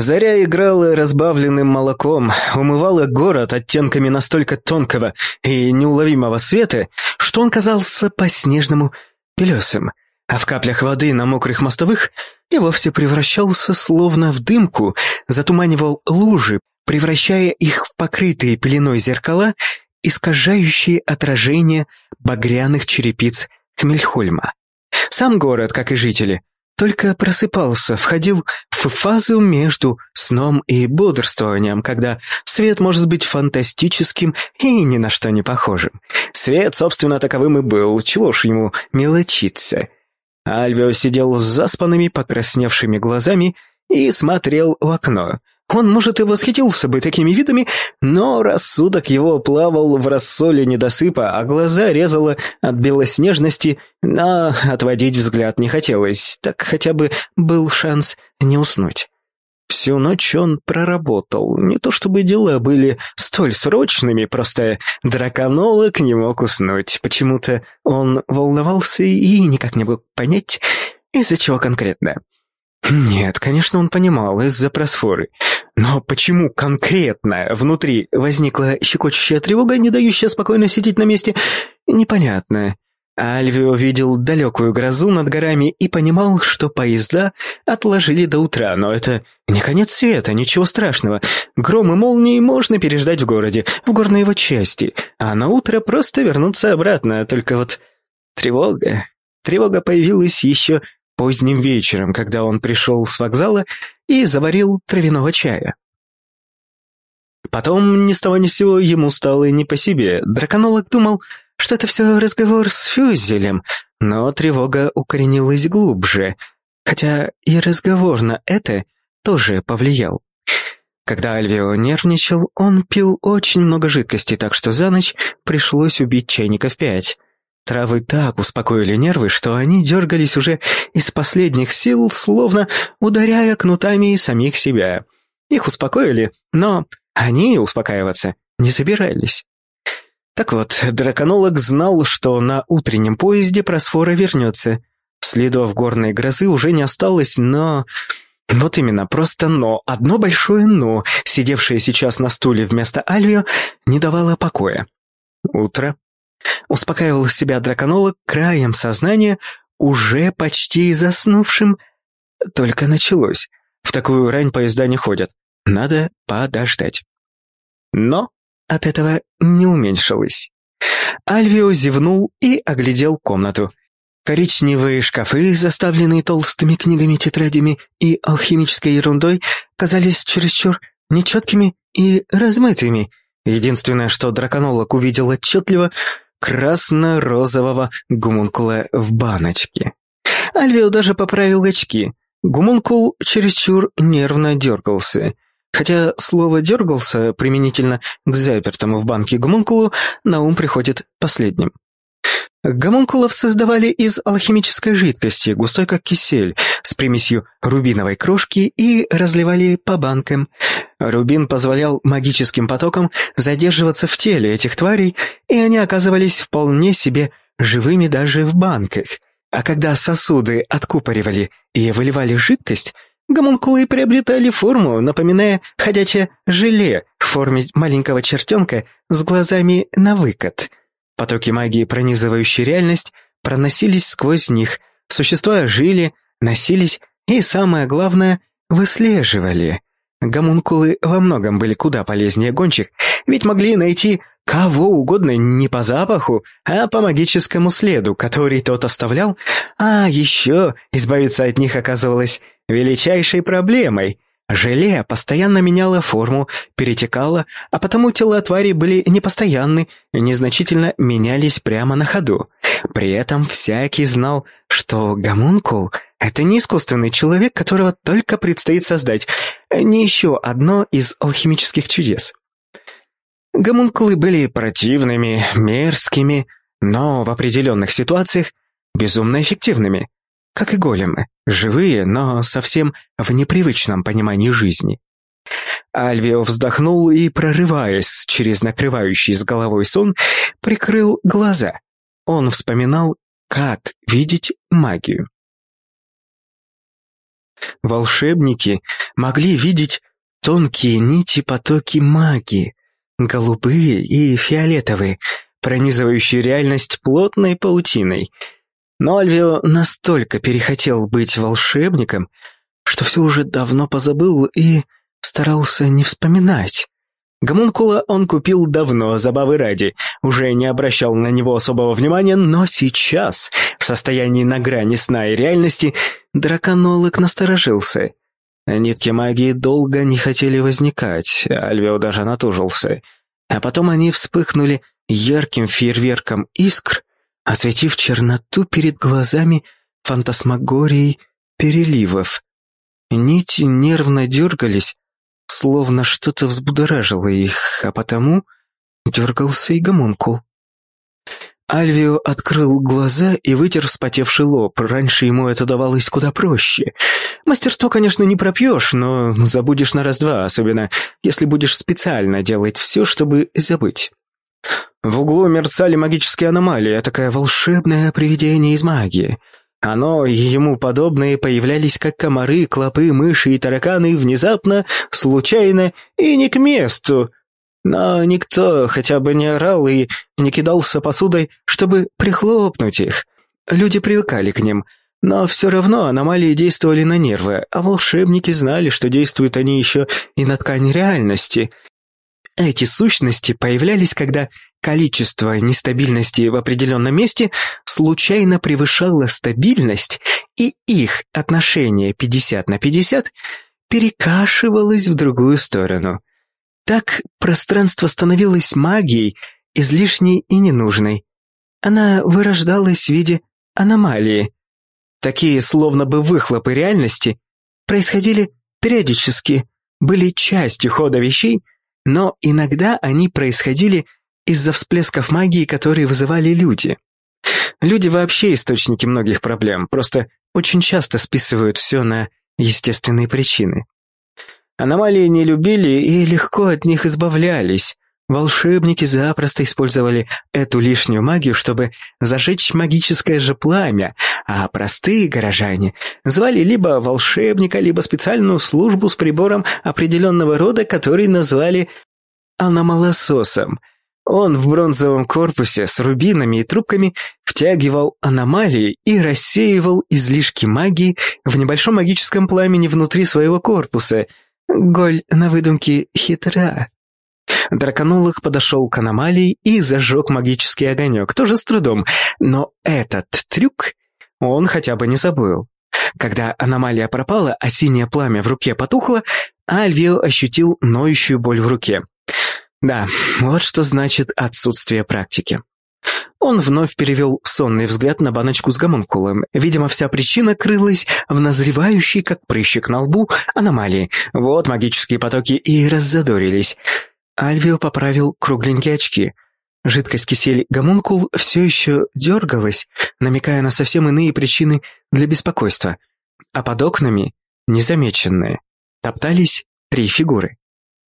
Заря играла разбавленным молоком, умывала город оттенками настолько тонкого и неуловимого света, что он казался по-снежному белесым, а в каплях воды на мокрых мостовых и вовсе превращался словно в дымку, затуманивал лужи, превращая их в покрытые пеленой зеркала, искажающие отражение багряных черепиц Хмельхольма. Сам город, как и жители, только просыпался, входил в фазу между сном и бодрствованием, когда свет может быть фантастическим и ни на что не похожим. Свет, собственно, таковым и был, чего ж ему мелочиться. Альвио сидел с заспанными, покрасневшими глазами и смотрел в окно. Он, может, и восхитился бы такими видами, но рассудок его плавал в рассоле недосыпа, а глаза резало от белоснежности, но отводить взгляд не хотелось, так хотя бы был шанс не уснуть. Всю ночь он проработал. Не то чтобы дела были столь срочными, просто драконолог не мог уснуть. Почему-то он волновался и никак не мог понять, из-за чего конкретно. Нет, конечно, он понимал, из-за просфоры. Но почему конкретно внутри возникла щекочущая тревога, не дающая спокойно сидеть на месте, непонятно. Альвио видел далекую грозу над горами и понимал, что поезда отложили до утра, но это не конец света, ничего страшного. Гром и молнии можно переждать в городе, в горной его части, а на утро просто вернуться обратно, только вот тревога... Тревога появилась еще поздним вечером, когда он пришел с вокзала и заварил травяного чая. Потом ни с того ни с сего ему стало не по себе. Драконолог думал, что это все разговор с Фюзелем, но тревога укоренилась глубже, хотя и разговор на это тоже повлиял. Когда Альвио нервничал, он пил очень много жидкости, так что за ночь пришлось убить чайников пять. Травы так успокоили нервы, что они дергались уже из последних сил, словно ударяя кнутами самих себя. Их успокоили, но они успокаиваться не собирались. Так вот, драконолог знал, что на утреннем поезде просфора вернется. Следов горной грозы уже не осталось, но... Вот именно, просто «но». Одно большое «но», сидевшее сейчас на стуле вместо Альвио, не давало покоя. Утро Успокаивал себя драконолог краем сознания, уже почти заснувшим. Только началось. В такую рань поезда не ходят. Надо подождать. Но от этого не уменьшилось. Альвио зевнул и оглядел комнату. Коричневые шкафы, заставленные толстыми книгами, тетрадями и алхимической ерундой, казались чересчур нечеткими и размытыми. Единственное, что драконолог увидел отчетливо — красно-розового гумункула в баночке. Альвио даже поправил очки. Гумункул чересчур нервно дергался. Хотя слово «дергался» применительно к запертому в банке гумункулу на ум приходит последним. Гомункулов создавали из алхимической жидкости, густой как кисель, примесью рубиновой крошки и разливали по банкам. Рубин позволял магическим потокам задерживаться в теле этих тварей, и они оказывались вполне себе живыми даже в банках. А когда сосуды откупоривали и выливали жидкость, гомункулы приобретали форму, напоминая ходячее желе в форме маленького чертенка с глазами на выкат – Потоки магии, пронизывающие реальность, проносились сквозь них. Существа жили, носились и, самое главное, выслеживали. Гомункулы во многом были куда полезнее гончих, ведь могли найти кого угодно не по запаху, а по магическому следу, который тот оставлял, а еще избавиться от них оказывалось величайшей проблемой. Желе постоянно меняло форму, перетекало, а потому тела твари были непостоянны, незначительно менялись прямо на ходу. При этом всякий знал, что гомункул — это не искусственный человек, которого только предстоит создать, не еще одно из алхимических чудес. Гомункулы были противными, мерзкими, но в определенных ситуациях безумно эффективными как и големы, живые, но совсем в непривычном понимании жизни. Альвио вздохнул и, прорываясь через накрывающий с головой сон, прикрыл глаза. Он вспоминал, как видеть магию. Волшебники могли видеть тонкие нити потоки магии, голубые и фиолетовые, пронизывающие реальность плотной паутиной. Но Альвио настолько перехотел быть волшебником, что все уже давно позабыл и старался не вспоминать. Гомункула он купил давно, забавы ради, уже не обращал на него особого внимания, но сейчас, в состоянии на грани сна и реальности, драконолог насторожился. Нитки магии долго не хотели возникать, Альвео даже натужился. А потом они вспыхнули ярким фейерверком искр, осветив черноту перед глазами фантасмагории переливов. Нити нервно дергались, словно что-то взбудоражило их, а потому дергался и гомункул. Альвио открыл глаза и вытер вспотевший лоб. Раньше ему это давалось куда проще. Мастерство, конечно, не пропьешь, но забудешь на раз-два, особенно если будешь специально делать все, чтобы забыть. В углу мерцали магические аномалии, такое волшебное привидение из магии — оно и ему подобные появлялись как комары, клопы, мыши и тараканы внезапно, случайно и не к месту. Но никто хотя бы не орал и не кидался посудой, чтобы прихлопнуть их. Люди привыкали к ним, но все равно аномалии действовали на нервы, а волшебники знали, что действуют они еще и на ткань реальности. Эти сущности появлялись, когда количество нестабильности в определенном месте случайно превышало стабильность, и их отношение 50 на 50 перекашивалось в другую сторону. Так пространство становилось магией, излишней и ненужной. Она вырождалась в виде аномалии. Такие словно бы выхлопы реальности происходили периодически, были частью хода вещей, но иногда они происходили из-за всплесков магии, которые вызывали люди. Люди вообще источники многих проблем, просто очень часто списывают все на естественные причины. Аномалии не любили и легко от них избавлялись. Волшебники запросто использовали эту лишнюю магию, чтобы зажечь магическое же пламя, а простые горожане звали либо волшебника, либо специальную службу с прибором определенного рода, который назвали аномалососом – он в бронзовом корпусе с рубинами и трубками втягивал аномалии и рассеивал излишки магии в небольшом магическом пламени внутри своего корпуса. Голь на выдумке хитра. Драконолог подошел к аномалии и зажег магический огонек, тоже с трудом, но этот трюк он хотя бы не забыл. Когда аномалия пропала, а синее пламя в руке потухло, Альвио ощутил ноющую боль в руке. Да, вот что значит отсутствие практики. Он вновь перевел сонный взгляд на баночку с гомункулом. Видимо, вся причина крылась в назревающей, как прыщик на лбу, аномалии. Вот магические потоки и раззадорились. Альвио поправил кругленькие очки. Жидкость кисель гомункул все еще дергалась, намекая на совсем иные причины для беспокойства. А под окнами, незамеченные, топтались три фигуры.